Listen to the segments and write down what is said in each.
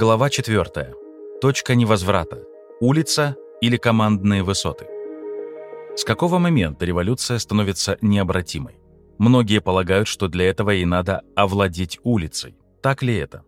Глава 4. Точка невозврата. Улица или командные высоты. С какого момента революция становится необратимой? Многие полагают, что для этого и надо овладеть улицей. Так ли это?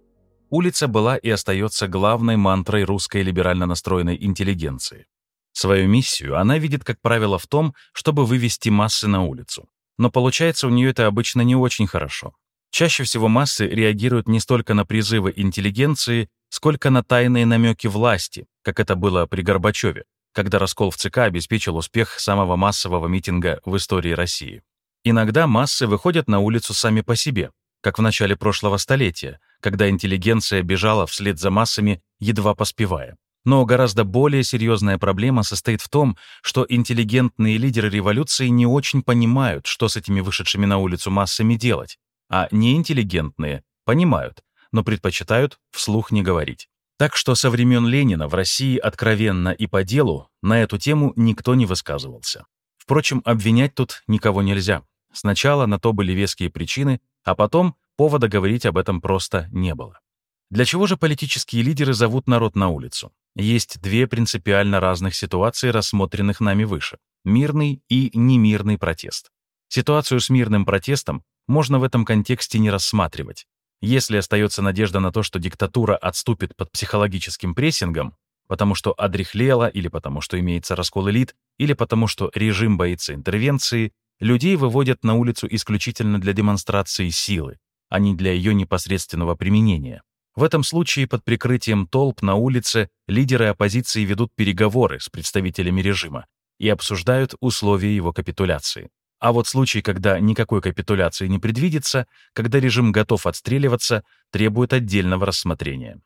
Улица была и остается главной мантрой русской либерально настроенной интеллигенции. Свою миссию она видит, как правило, в том, чтобы вывести массы на улицу. Но получается у нее это обычно не очень хорошо. Чаще всего массы реагируют не столько на призывы интеллигенции, сколько на тайные намеки власти, как это было при Горбачеве, когда раскол в ЦК обеспечил успех самого массового митинга в истории России. Иногда массы выходят на улицу сами по себе, как в начале прошлого столетия, когда интеллигенция бежала вслед за массами, едва поспевая. Но гораздо более серьезная проблема состоит в том, что интеллигентные лидеры революции не очень понимают, что с этими вышедшими на улицу массами делать, а неинтеллигентные понимают, но предпочитают вслух не говорить. Так что со времен Ленина в России откровенно и по делу на эту тему никто не высказывался. Впрочем, обвинять тут никого нельзя. Сначала на то были веские причины, а потом повода говорить об этом просто не было. Для чего же политические лидеры зовут народ на улицу? Есть две принципиально разных ситуации, рассмотренных нами выше — мирный и немирный протест. Ситуацию с мирным протестом можно в этом контексте не рассматривать. Если остается надежда на то, что диктатура отступит под психологическим прессингом, потому что одрехлела или потому что имеется раскол элит, или потому что режим боится интервенции, людей выводят на улицу исключительно для демонстрации силы, а не для ее непосредственного применения. В этом случае под прикрытием толп на улице лидеры оппозиции ведут переговоры с представителями режима и обсуждают условия его капитуляции. А вот случай, когда никакой капитуляции не предвидится, когда режим готов отстреливаться, требует отдельного рассмотрения.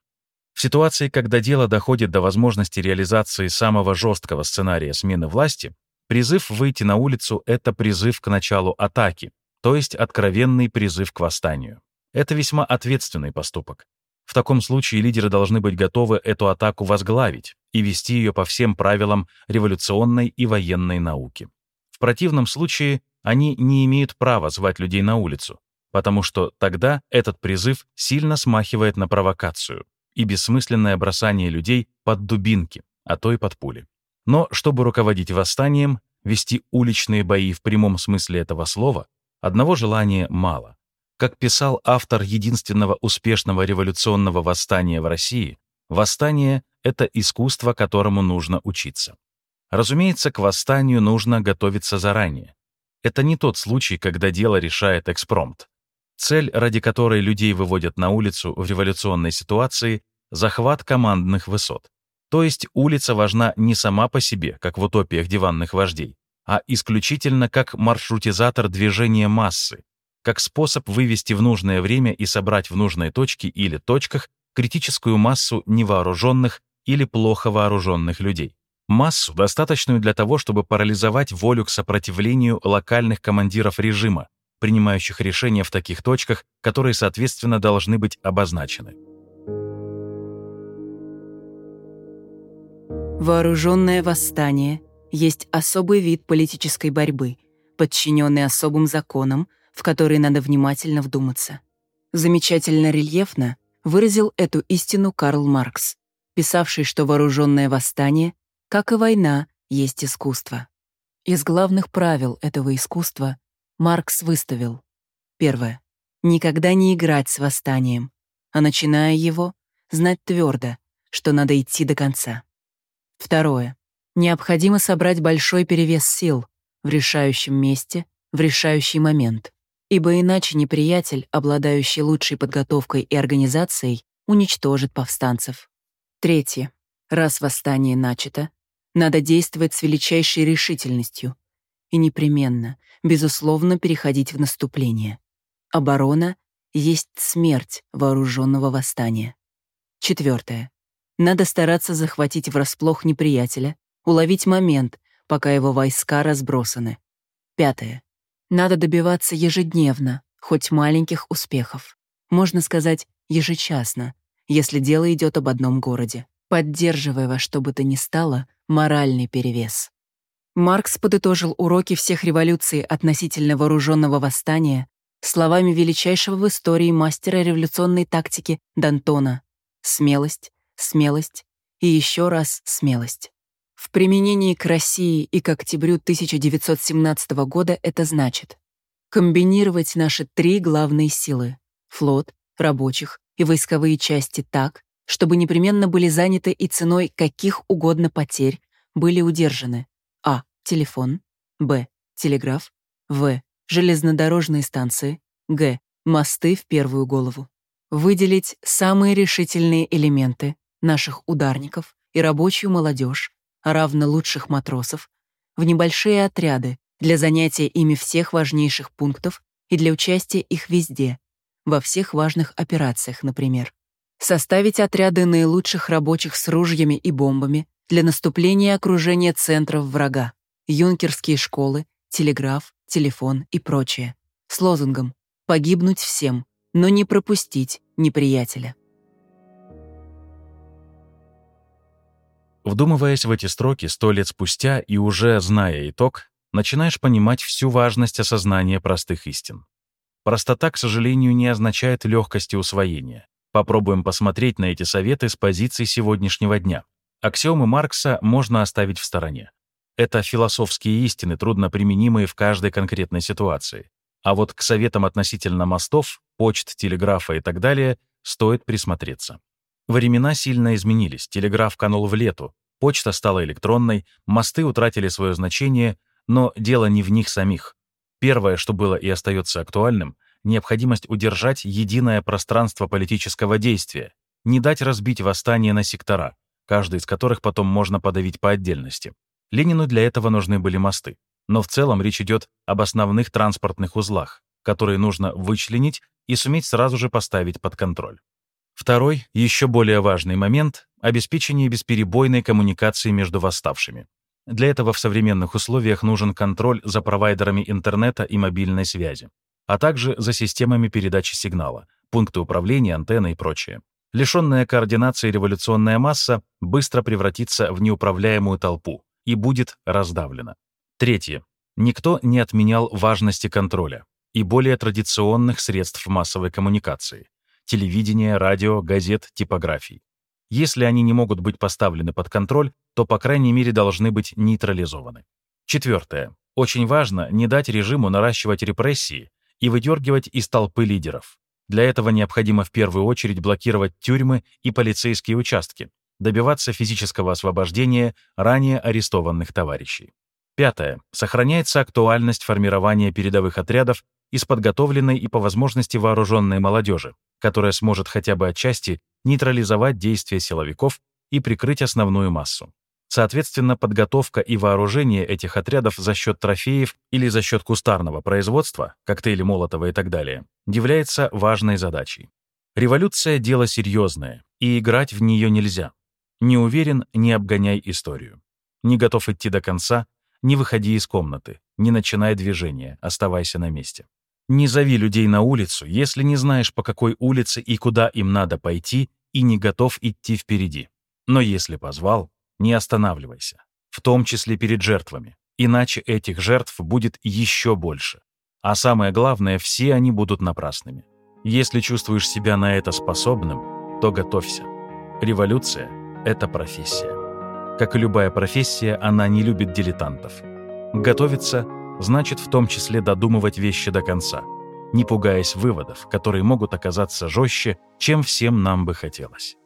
В ситуации, когда дело доходит до возможности реализации самого жесткого сценария смены власти, призыв выйти на улицу — это призыв к началу атаки, то есть откровенный призыв к восстанию. Это весьма ответственный поступок. В таком случае лидеры должны быть готовы эту атаку возглавить и вести ее по всем правилам революционной и военной науки. В противном случае они не имеют права звать людей на улицу, потому что тогда этот призыв сильно смахивает на провокацию и бессмысленное бросание людей под дубинки, а то и под пули. Но чтобы руководить восстанием, вести уличные бои в прямом смысле этого слова, одного желания мало. Как писал автор единственного успешного революционного восстания в России, восстание — это искусство, которому нужно учиться. Разумеется, к восстанию нужно готовиться заранее. Это не тот случай, когда дело решает экспромт. Цель, ради которой людей выводят на улицу в революционной ситуации — захват командных высот. То есть улица важна не сама по себе, как в утопиях диванных вождей, а исключительно как маршрутизатор движения массы, как способ вывести в нужное время и собрать в нужной точке или точках критическую массу невооруженных или плохо вооруженных людей. Массу, достаточную для того, чтобы парализовать волю к сопротивлению локальных командиров режима, принимающих решения в таких точках, которые, соответственно, должны быть обозначены. Вооруженное восстание есть особый вид политической борьбы, подчиненный особым законам, в которые надо внимательно вдуматься. Замечательно рельефно выразил эту истину Карл Маркс, писавший, что вооруженное восстание как и война, есть искусство. Из главных правил этого искусства Маркс выставил. Первое. Никогда не играть с восстанием, а начиная его, знать твердо, что надо идти до конца. Второе. Необходимо собрать большой перевес сил в решающем месте, в решающий момент, ибо иначе неприятель, обладающий лучшей подготовкой и организацией, уничтожит повстанцев. Третье. Раз восстание начато, надо действовать с величайшей решительностью и непременно, безусловно, переходить в наступление. Оборона есть смерть вооруженного восстания. Четвертое. Надо стараться захватить врасплох неприятеля, уловить момент, пока его войска разбросаны. Пятое. Надо добиваться ежедневно, хоть маленьких успехов. Можно сказать, ежечасно, если дело идет об одном городе, поддерживая во что бы то ни стало моральный перевес. Маркс подытожил уроки всех революций относительно вооруженного восстания словами величайшего в истории мастера революционной тактики Д'Антона смелость, смелость и еще раз смелость. В применении к России и к октябрю 1917 года это значит комбинировать наши три главные силы — флот, рабочих и войсковые части так, чтобы непременно были заняты и ценой каких угодно потерь были удержаны а. телефон, б. телеграф, в. железнодорожные станции, г. мосты в первую голову. Выделить самые решительные элементы наших ударников и рабочую молодежь, а равно лучших матросов, в небольшие отряды для занятия ими всех важнейших пунктов и для участия их везде, во всех важных операциях, например. Составить отряды наилучших рабочих с ружьями и бомбами для наступления и окружения центров врага, юнкерские школы, телеграф, телефон и прочее. С лозунгом «Погибнуть всем, но не пропустить неприятеля». Вдумываясь в эти строки сто лет спустя и уже зная итог, начинаешь понимать всю важность осознания простых истин. Простота, к сожалению, не означает легкости усвоения. Попробуем посмотреть на эти советы с позиции сегодняшнего дня. Аксиомы Маркса можно оставить в стороне. Это философские истины, трудно применимые в каждой конкретной ситуации. А вот к советам относительно мостов, почт, телеграфа и так далее стоит присмотреться. Времена сильно изменились, телеграф канул в лету, почта стала электронной, мосты утратили свое значение, но дело не в них самих. Первое, что было и остается актуальным, необходимость удержать единое пространство политического действия, не дать разбить восстание на сектора, каждый из которых потом можно подавить по отдельности. Ленину для этого нужны были мосты. Но в целом речь идет об основных транспортных узлах, которые нужно вычленить и суметь сразу же поставить под контроль. Второй, еще более важный момент — обеспечение бесперебойной коммуникации между восставшими. Для этого в современных условиях нужен контроль за провайдерами интернета и мобильной связи, а также за системами передачи сигнала, пункты управления, антенны и прочее. Лишенная координации революционная масса быстро превратится в неуправляемую толпу и будет раздавлена. Третье. Никто не отменял важности контроля и более традиционных средств массовой коммуникации — телевидения, радио, газет, типографий. Если они не могут быть поставлены под контроль, то, по крайней мере, должны быть нейтрализованы. Четвертое. Очень важно не дать режиму наращивать репрессии и выдергивать из толпы лидеров. Для этого необходимо в первую очередь блокировать тюрьмы и полицейские участки, добиваться физического освобождения ранее арестованных товарищей. Пятое. Сохраняется актуальность формирования передовых отрядов из подготовленной и по возможности вооруженной молодежи, которая сможет хотя бы отчасти нейтрализовать действия силовиков и прикрыть основную массу. Соответственно, подготовка и вооружение этих отрядов за счет трофеев или за счет кустарного производства, коктейли Молотова и так далее, является важной задачей. Революция — дело серьезное, и играть в нее нельзя. Не уверен — не обгоняй историю. Не готов идти до конца — не выходи из комнаты, не начинай движение, оставайся на месте. Не зови людей на улицу, если не знаешь, по какой улице и куда им надо пойти, и не готов идти впереди. Но если позвал, не останавливайся, в том числе перед жертвами, иначе этих жертв будет еще больше. А самое главное, все они будут напрасными. Если чувствуешь себя на это способным, то готовься. Революция — это профессия. Как и любая профессия, она не любит дилетантов. Готовиться значит в том числе додумывать вещи до конца, не пугаясь выводов, которые могут оказаться жестче, чем всем нам бы хотелось.